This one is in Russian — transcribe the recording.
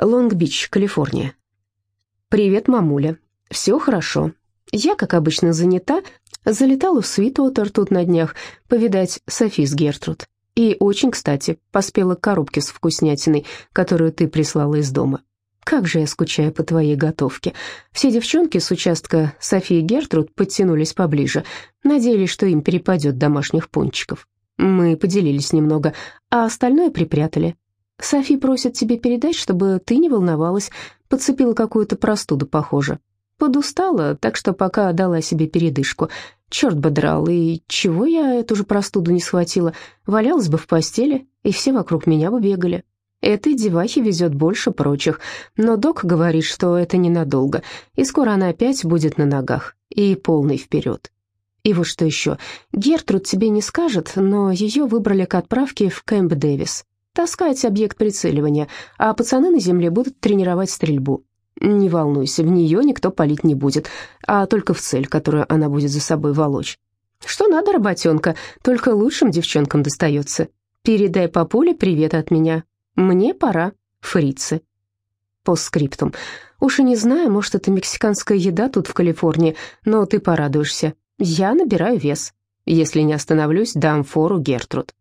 Лонг-Бич, Калифорния. «Привет, мамуля. Все хорошо. Я, как обычно, занята. Залетала в Свитуотер тут на днях повидать Софи с Гертруд. И очень, кстати, поспела к коробке с вкуснятиной, которую ты прислала из дома. Как же я скучаю по твоей готовке. Все девчонки с участка Софи и Гертруд подтянулись поближе, надеялись, что им перепадет домашних пончиков. Мы поделились немного, а остальное припрятали. Софи просит тебе передать, чтобы ты не волновалась, подцепила какую-то простуду, похоже. Подустала, так что пока дала себе передышку. Черт бы драл, и чего я эту же простуду не схватила? Валялась бы в постели, и все вокруг меня бы бегали. Этой девахе везет больше прочих, но док говорит, что это ненадолго, и скоро она опять будет на ногах, и полный вперед. И вот что еще. Гертруд тебе не скажет, но ее выбрали к отправке в Кэмп Дэвис. Таскать объект прицеливания, а пацаны на земле будут тренировать стрельбу. Не волнуйся, в нее никто палить не будет, а только в цель, которую она будет за собой волочь. Что надо, работенка, только лучшим девчонкам достается. Передай по поле привет от меня, мне пора, фрицы. Постскриптум. Уж и не знаю, может, это мексиканская еда тут в Калифорнии, но ты порадуешься. Я набираю вес. Если не остановлюсь, дам фору Гертруд.